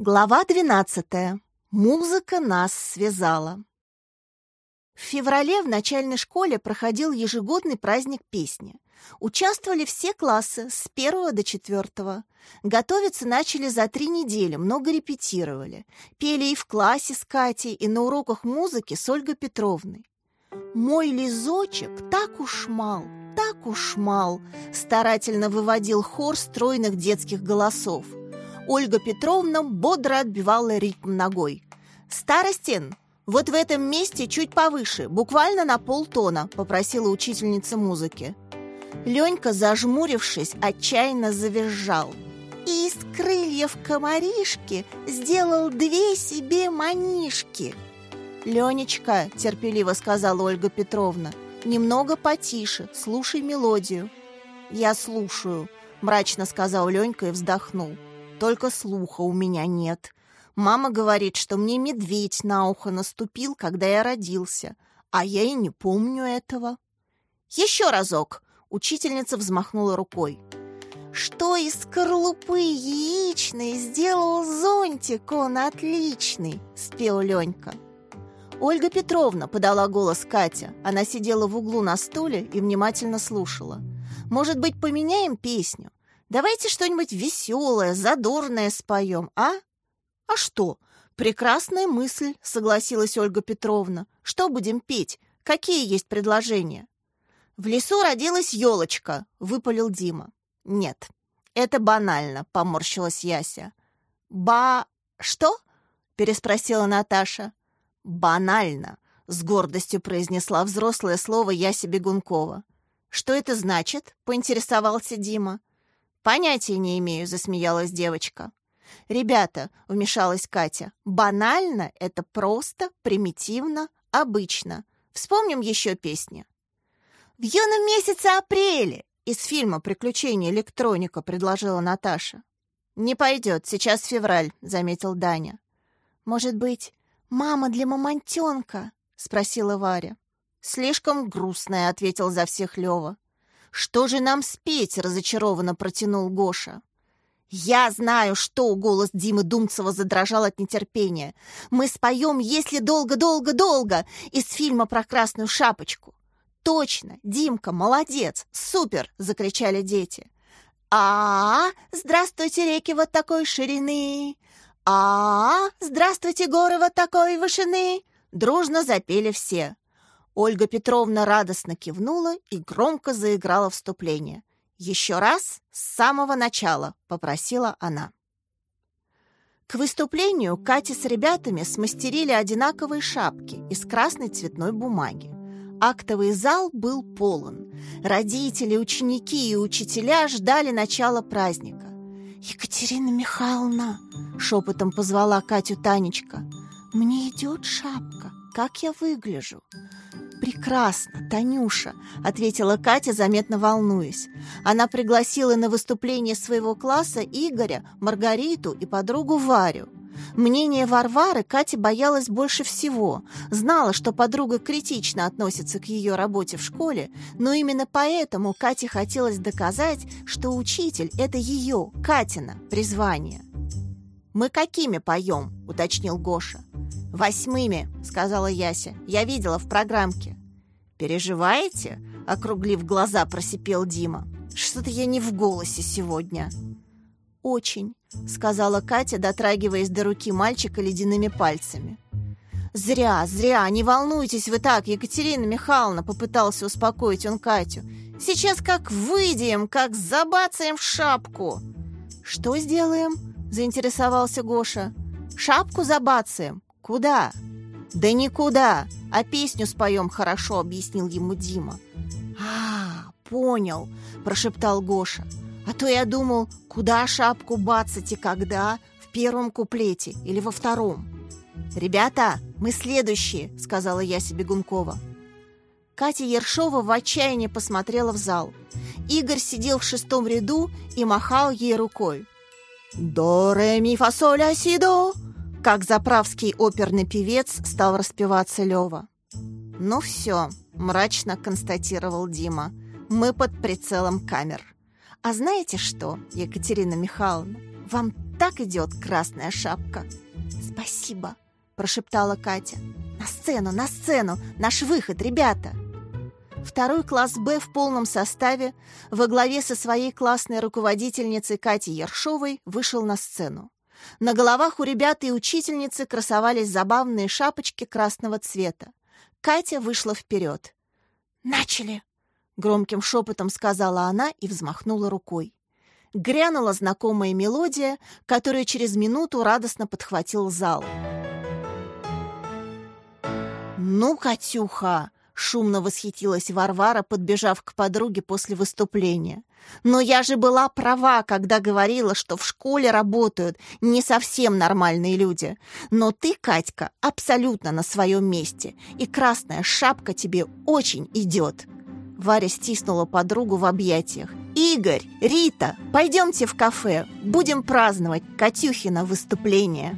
Глава 12. Музыка нас связала. В феврале в начальной школе проходил ежегодный праздник песни. Участвовали все классы с первого до четвертого. Готовиться начали за три недели, много репетировали. Пели и в классе с Катей, и на уроках музыки с Ольгой Петровной. «Мой лизочек так уж мал, так уж мал», старательно выводил хор стройных детских голосов – Ольга Петровна бодро отбивала ритм ногой. «Старостин, вот в этом месте чуть повыше, буквально на полтона», — попросила учительница музыки. Ленька, зажмурившись, отчаянно завизжал. И из крыльев комаришки сделал две себе манишки. «Ленечка», — терпеливо сказала Ольга Петровна, — «немного потише, слушай мелодию». «Я слушаю», — мрачно сказал Ленька и вздохнул. Только слуха у меня нет. Мама говорит, что мне медведь на ухо наступил, когда я родился, а я и не помню этого. Еще разок. Учительница взмахнула рукой. Что из скорлупы яичной сделал зонтик он отличный, спел Ленька. Ольга Петровна подала голос Катя. Она сидела в углу на стуле и внимательно слушала. Может быть, поменяем песню? Давайте что-нибудь веселое, задорное споем, а? А что? Прекрасная мысль, согласилась Ольга Петровна. Что будем петь? Какие есть предложения? В лесу родилась елочка, выпалил Дима. Нет, это банально, поморщилась Яся. Ба... что? переспросила Наташа. Банально, с гордостью произнесла взрослое слово Яся Бегункова. Что это значит? поинтересовался Дима. «Понятия не имею», — засмеялась девочка. «Ребята», — вмешалась Катя, — «банально — это просто, примитивно, обычно. Вспомним еще песни». «В юном месяце апреле» из фильма «Приключения электроника» предложила Наташа. «Не пойдет, сейчас февраль», — заметил Даня. «Может быть, мама для мамонтенка?» — спросила Варя. «Слишком грустная», — ответил за всех Лева. «Что же нам спеть?» — разочарованно протянул Гоша. «Я знаю, что!» — голос Димы Думцева задрожал от нетерпения. «Мы споем «Если долго-долго-долго» из фильма про красную шапочку». «Точно! Димка, молодец! Супер!» — закричали дети. а, -а, Здравствуйте, реки вот такой ширины! а, -а Здравствуйте, горы вот такой вышины!» Дружно запели все. Ольга Петровна радостно кивнула и громко заиграла вступление. «Еще раз, с самого начала», — попросила она. К выступлению Катя с ребятами смастерили одинаковые шапки из красной цветной бумаги. Актовый зал был полон. Родители, ученики и учителя ждали начала праздника. «Екатерина Михайловна!» — шепотом позвала Катю Танечка. «Мне идет шапка. Как я выгляжу?» «Прекрасно, Танюша», — ответила Катя, заметно волнуясь. Она пригласила на выступление своего класса Игоря, Маргариту и подругу Варю. Мнение Варвары Катя боялась больше всего. Знала, что подруга критично относится к ее работе в школе, но именно поэтому Кате хотелось доказать, что учитель — это ее, Катина, призвание. «Мы какими поем?» — уточнил Гоша. «Восьмыми», — сказала Яся. «Я видела в программке». «Переживаете?» — округлив глаза, просипел Дима. «Что-то я не в голосе сегодня». «Очень», — сказала Катя, дотрагиваясь до руки мальчика ледяными пальцами. «Зря, зря, не волнуйтесь вы так, Екатерина Михайловна», — попытался успокоить он Катю. «Сейчас как выйдем, как забацаем в шапку». «Что сделаем?» — заинтересовался Гоша. «Шапку забацаем. Куда?» «Да никуда, а песню споем хорошо», — объяснил ему Дима. «А, понял», — прошептал Гоша. «А то я думал, куда шапку бацать и когда, в первом куплете или во втором». «Ребята, мы следующие», — сказала я себе. Катя Ершова в отчаянии посмотрела в зал. Игорь сидел в шестом ряду и махал ей рукой. «До, ре, ми, фа, соль, а, си, до!» Как заправский оперный певец стал распеваться Лева. «Ну все», — мрачно констатировал Дима, — «мы под прицелом камер». «А знаете что, Екатерина Михайловна, вам так идет красная шапка!» «Спасибо!» – прошептала Катя. «На сцену, на сцену! Наш выход, ребята!» Второй класс «Б» в полном составе во главе со своей классной руководительницей Катей Ершовой вышел на сцену. На головах у ребят и учительницы красовались забавные шапочки красного цвета. Катя вышла вперед. «Начали!» — громким шепотом сказала она и взмахнула рукой. Грянула знакомая мелодия, которую через минуту радостно подхватил зал. «Ну, Катюха!» — шумно восхитилась Варвара, подбежав к подруге после выступления. «Но я же была права, когда говорила, что в школе работают не совсем нормальные люди. Но ты, Катька, абсолютно на своем месте, и красная шапка тебе очень идет». Варя стиснула подругу в объятиях. «Игорь, Рита, пойдемте в кафе, будем праздновать Катюхина выступление».